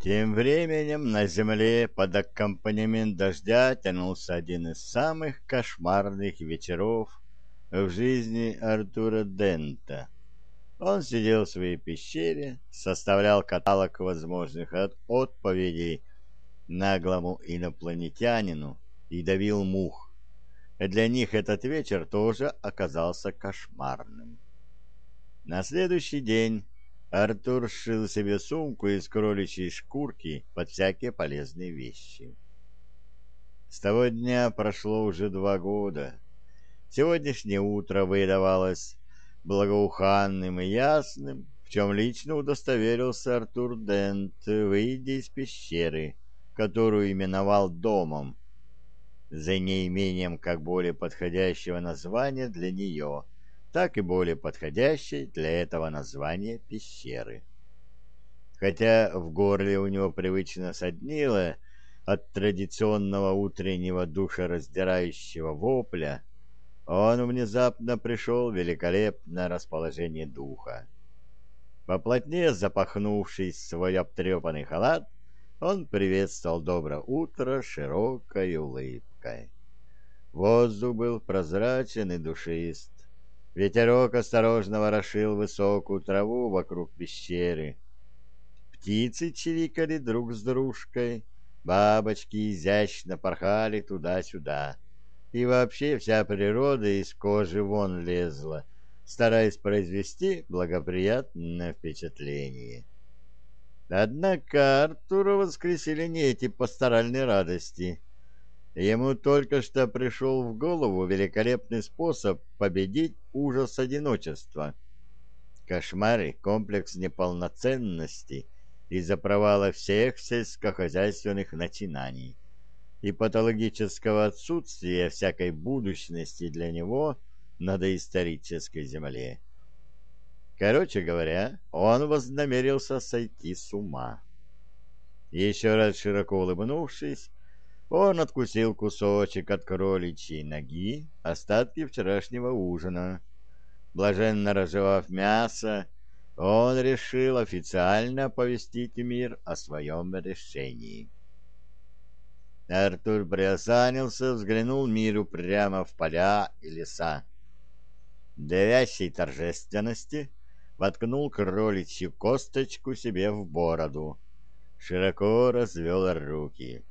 Тем временем на земле под аккомпанемент дождя тянулся один из самых кошмарных вечеров в жизни Артура Дента. Он сидел в своей пещере, составлял каталог возможных от отповедей наглому инопланетянину и давил мух. Для них этот вечер тоже оказался кошмарным. На следующий день Артур сшил себе сумку из кроличьей шкурки под всякие полезные вещи. С того дня прошло уже два года. Сегодняшнее утро выдавалось благоуханным и ясным, в чем лично удостоверился Артур Дент, выйдя из пещеры, которую именовал домом, за неимением как более подходящего названия для нее — так и более подходящей для этого названия пещеры. Хотя в горле у него привычно соднило от традиционного утреннего душераздирающего вопля, он внезапно пришел в великолепное расположение духа. Поплотнее запахнувшись в свой обтрепанный халат, он приветствовал доброе утро широкой улыбкой. Воздух был прозрачен и душист. Ветерок осторожно ворошил высокую траву вокруг пещеры. Птицы чирикали друг с дружкой, бабочки изящно порхали туда-сюда. И вообще вся природа из кожи вон лезла, стараясь произвести благоприятное впечатление. Однако Артура воскресили не эти пасторальные радости — Ему только что пришел в голову великолепный способ победить ужас одиночества. Кошмары, комплекс неполноценности из-за провала всех сельскохозяйственных начинаний и патологического отсутствия всякой будущности для него на доисторической земле. Короче говоря, он вознамерился сойти с ума. Еще раз широко улыбнувшись, он откусил кусочек от кроличьей ноги, остатки вчерашнего ужина. Блаженно разжевав мясо, он решил официально оповестить мир о своем решении. Артур приосанился, взглянул миру прямо в поля и леса. Для торжественности воткнул кроличью косточку себе в бороду, широко развел руки.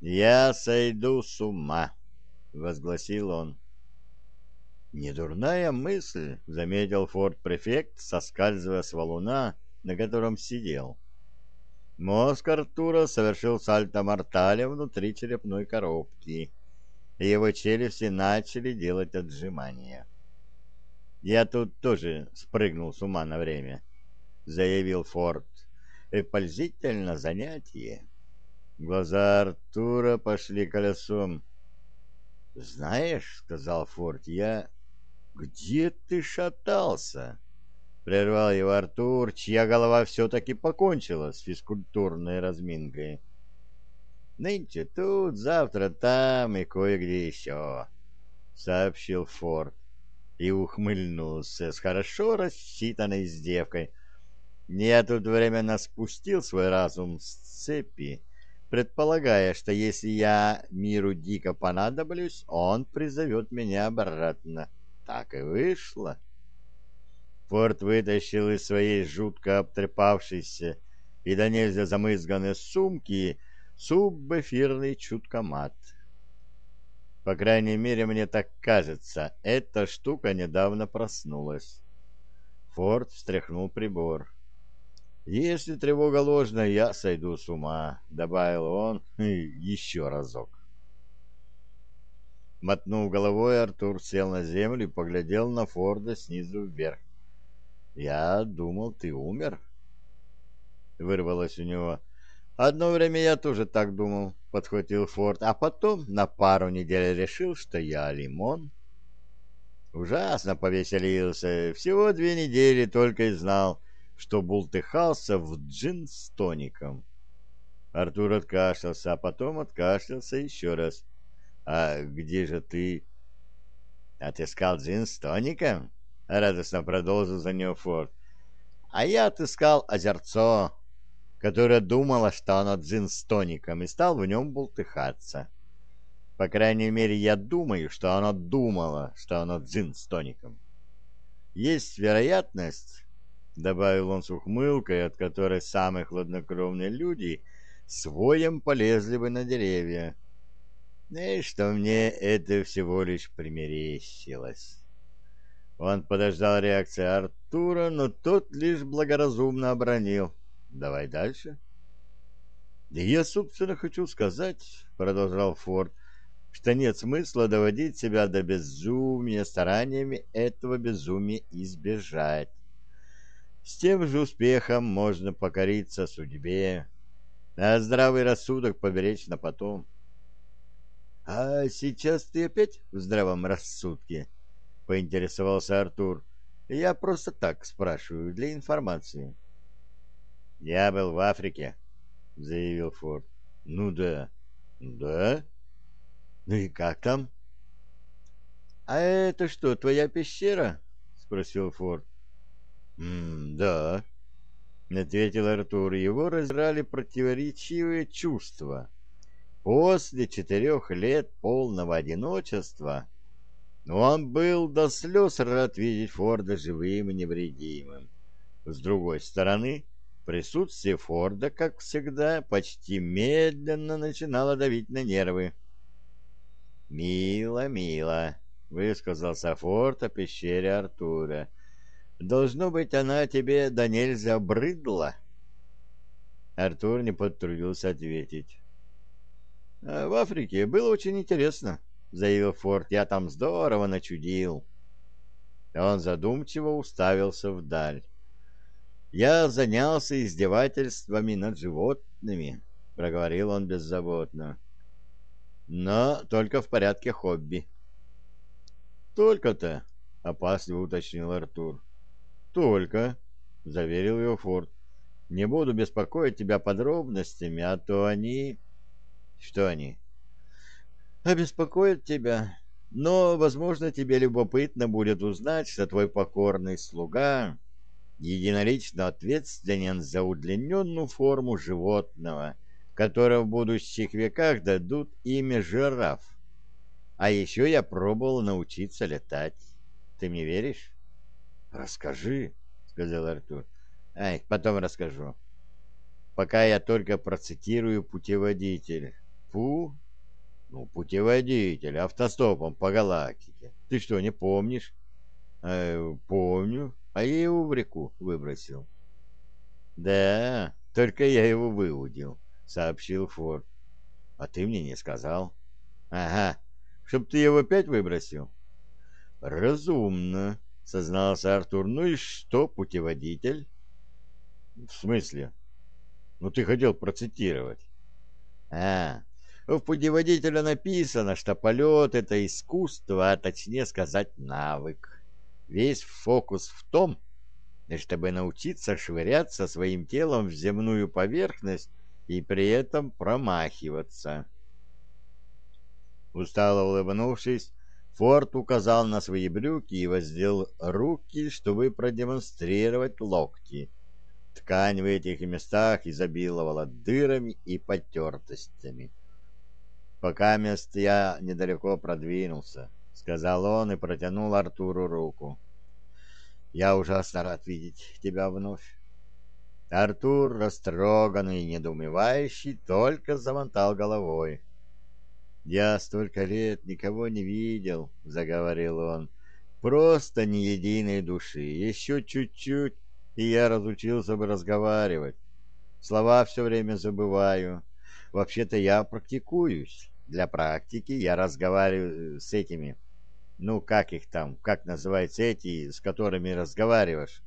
«Я сойду с ума», — возгласил он. «Недурная мысль», — заметил форт-префект, соскальзывая с валуна, на котором сидел. Мозг Артура совершил сальто-мортале внутри черепной коробки, и его челюсти начали делать отжимания. «Я тут тоже спрыгнул с ума на время», — заявил Форд. «Пользительно занятие». Глаза Артура пошли колесом. «Знаешь, — сказал Форд, — я... Где ты шатался?» Прервал его Артур, чья голова все-таки покончила с физкультурной разминкой. «Нынче тут, завтра там и кое-где еще», — сообщил Форд и ухмыльнулся с хорошо рассчитанной издевкой. «Я тут временно спустил свой разум с цепи» предполагая, что если я миру дико понадоблюсь, он призовет меня обратно. Так и вышло. Форд вытащил из своей жутко обтрепавшейся и до нельзя замызганной сумки субэфирный чуткомат. По крайней мере, мне так кажется, эта штука недавно проснулась. Форд встряхнул прибор. «Если тревога ложная, я сойду с ума», — добавил он еще разок. Мотнув головой, Артур сел на землю и поглядел на Форда снизу вверх. «Я думал, ты умер?» Вырвалось у него. «Одно время я тоже так думал», — подхватил Форд, «а потом на пару недель решил, что я лимон». Ужасно повеселился. Всего две недели только и знал — что бултыхался в джин с тоником. Артур откашлялся, а потом откашлялся еще раз. «А где же ты?» «Отыскал джин с тоником?» — радостно продолжил за него Форд. «А я отыскал озерцо. которая думала, что оно джин с тоником, и стал в нем бултыхаться. По крайней мере, я думаю, что она думала, что оно джин с тоником. Есть вероятность, — добавил он с ухмылкой, от которой самые хладнокровные люди своем полезли бы на деревья, и что мне это всего лишь примерещилось. Он подождал реакции Артура, но тот лишь благоразумно обронил. «Давай дальше». «Да я, собственно, хочу сказать», — продолжал Форд, что нет смысла доводить себя до безумия стараниями этого безумия избежать. С тем же успехом можно покориться судьбе, а здравый рассудок поберечь на потом. — А сейчас ты опять в здравом рассудке? — поинтересовался Артур. — Я просто так спрашиваю, для информации. — Я был в Африке, — заявил Форд. — Ну да. — Да? Ну и как там? — А это что, твоя пещера? — спросил Форд. — Да, — ответил Артур. Его разрали противоречивые чувства. После четырех лет полного одиночества он был до слез рад видеть Форда живым и невредимым. С другой стороны, присутствие Форда, как всегда, почти медленно начинало давить на нервы. «Мило, мило», — высказался Форд о пещере Артура. «Должно быть, она тебе да нельзя брыдла». Артур не потрудился ответить. «А «В Африке было очень интересно», — заявил Форд. «Я там здорово начудил». Он задумчиво уставился вдаль. «Я занялся издевательствами над животными», — проговорил он беззаботно но только в порядке хобби. «Только-то», — опасливо уточнил Артур. «Только», — заверил его Форд. «Не буду беспокоить тебя подробностями, а то они...» «Что они?» «Обеспокоят тебя. Но, возможно, тебе любопытно будет узнать, что твой покорный слуга единолично ответственен за удлиненную форму животного» которые в будущих веках дадут имя жираф. А еще я пробовал научиться летать. Ты мне веришь? — Расскажи, — сказал Артур. — Ай, потом расскажу. Пока я только процитирую путеводитель. Пу? Ну, путеводитель, автостопом по галактике. Ты что, не помнишь? Э, помню. А я его в реку выбросил. Да, только я его выудил сообщил Форд. А ты мне не сказал. Ага, чтоб ты его опять выбросил. Разумно, сознался Артур. Ну и что, путеводитель? В смысле? Ну ты хотел процитировать. А, в путеводителе написано, что полет — это искусство, а точнее сказать навык. Весь фокус в том, чтобы научиться швыряться своим телом в земную поверхность и при этом промахиваться. Устало улыбнувшись, Форд указал на свои брюки и воздел руки, чтобы продемонстрировать локти. Ткань в этих местах изобиловала дырами и потертостями. «Пока мест я недалеко продвинулся», — сказал он и протянул Артуру руку. «Я ужасно рад видеть тебя вновь. Артур, растроганный и недоумевающий, только замотал головой. «Я столько лет никого не видел», — заговорил он. «Просто ни единой души. Еще чуть-чуть, и я разучился бы разговаривать. Слова все время забываю. Вообще-то я практикуюсь. Для практики я разговариваю с этими. Ну, как их там, как называются эти, с которыми разговариваешь?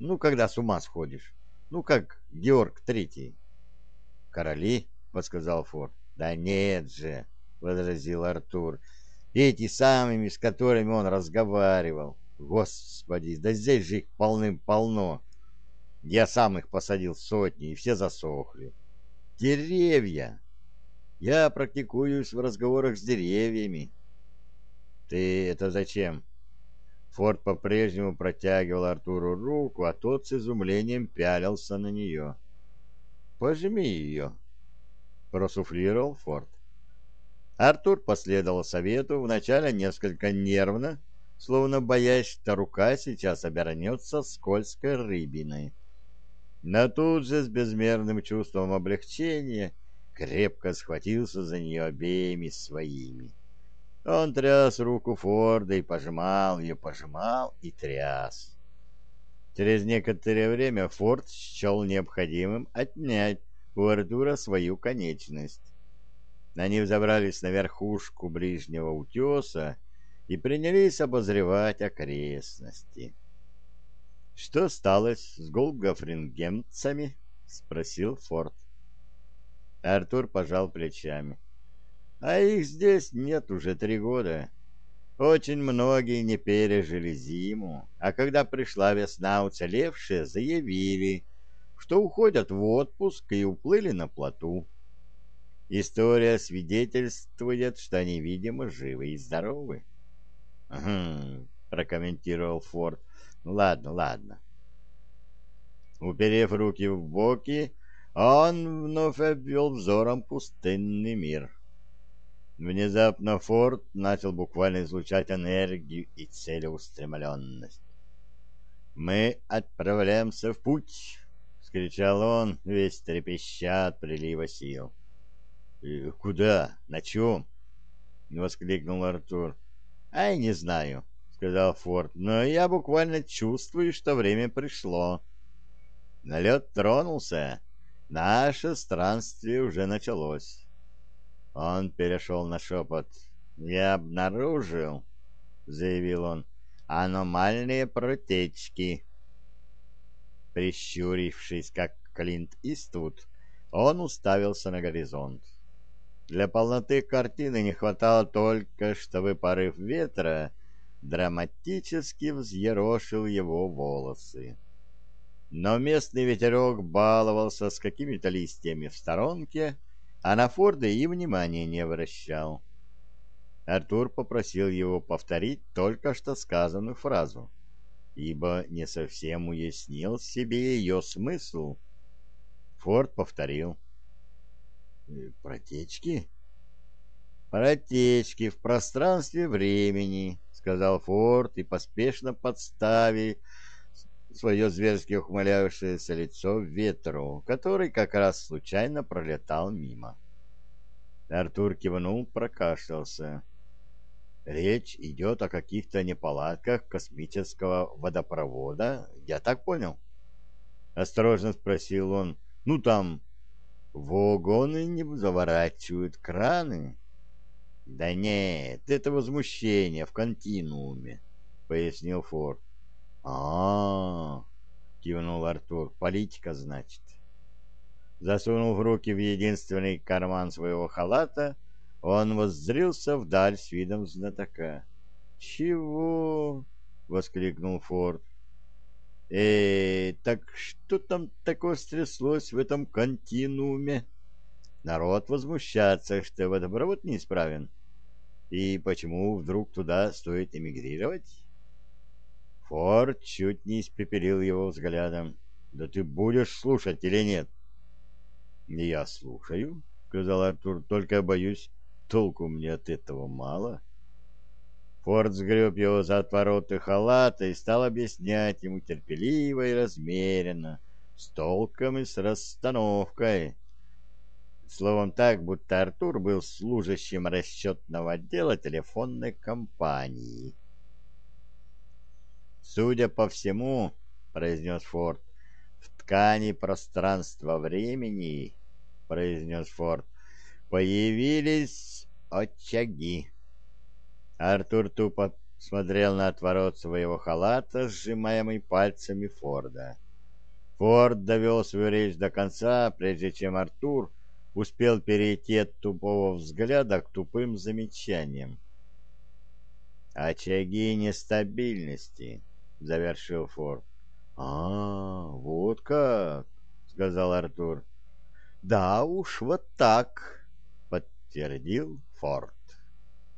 Ну, когда с ума сходишь». Ну, как Георг Третий. «Короли?» — подсказал Форд. «Да нет же!» — возразил Артур. «Эти самыми, с которыми он разговаривал. Господи, да здесь же их полным-полно. Я сам их посадил сотни, и все засохли. Деревья! Я практикуюсь в разговорах с деревьями». «Ты это зачем?» Форд по-прежнему протягивал Артуру руку, а тот с изумлением пялился на нее. пожми ее, — просуфлировал Форд. Артур последовал совету, вначале несколько нервно, словно боясь, что рука сейчас обернется скользкой рыбиной. Но тут же с безмерным чувством облегчения крепко схватился за нее обеими своими. Он тряс руку Форда и пожимал ее, пожимал и тряс. Через некоторое время Форд счел необходимым отнять у Артура свою конечность. Они взобрались на верхушку ближнего утеса и принялись обозревать окрестности. — Что стало с голгофрингемцами? — спросил Форд. Артур пожал плечами. — А их здесь нет уже три года. Очень многие не пережили зиму, а когда пришла весна, уцелевшие заявили, что уходят в отпуск и уплыли на плоту. История свидетельствует, что они, видимо, живы и здоровы. — Угу, — прокомментировал Форд. — Ладно, ладно. Уперев руки в боки, он вновь обвел взором пустынный мир. — Внезапно Форд начал буквально излучать энергию и целеустремленность. «Мы отправляемся в путь!» — скричал он, весь трепеща от прилива сил. «Куда? На чем?» — воскликнул Артур. «Ай, не знаю», — сказал Форд, — «но я буквально чувствую, что время пришло. Налет тронулся, наше странствие уже началось». Он перешел на шепот. «Я обнаружил», — заявил он, — «аномальные протечки». Прищурившись, как Клинт Иствуд, он уставился на горизонт. Для полноты картины не хватало только, чтобы порыв ветра драматически взъерошил его волосы. Но местный ветерок баловался с какими-то листьями в сторонке, а на Форда и внимания не обращал. Артур попросил его повторить только что сказанную фразу, ибо не совсем уяснил себе ее смысл. Форд повторил. «Э, «Протечки?» «Протечки в пространстве времени», — сказал Форд и поспешно подставил свое зверски ухмыляющееся лицо ветру, который как раз случайно пролетал мимо. Артур кивнул, прокашлялся. Речь идет о каких-то неполадках космического водопровода, я так понял? Осторожно спросил он. Ну там вагоны не заворачивают краны. Да нет, это возмущение в континууме, пояснил Форд. А, кивнул Артур. Политика, значит. Засунув руки в единственный карман своего халата, он воззрился вдаль с видом знатока. «Чего?» — воскликнул Форд. «Эй, так что там такое стряслось в этом континууме? Народ возмущается, что водопровод неисправен. И почему вдруг туда стоит эмигрировать?» Форд чуть не испепелил его взглядом. «Да ты будешь слушать или нет?» «Я слушаю», — сказал Артур, — «только боюсь, толку мне от этого мало». Форд сгреб его за отвороты халата и стал объяснять ему терпеливо и размеренно, с толком и с расстановкой. Словом так, будто Артур был служащим расчетного отдела телефонной компании. «Судя по всему, — произнес Форд, — в ткани пространства-времени, — произнес Форд, — появились очаги». Артур тупо смотрел на отворот своего халата, сжимаемый пальцами Форда. Форд довел свою речь до конца, прежде чем Артур успел перейти от тупого взгляда к тупым замечаниям. «Очаги нестабильности», — завершил Форд. «А, вот как!» — сказал Артур. «Да уж, вот так!» — подтвердил Форд.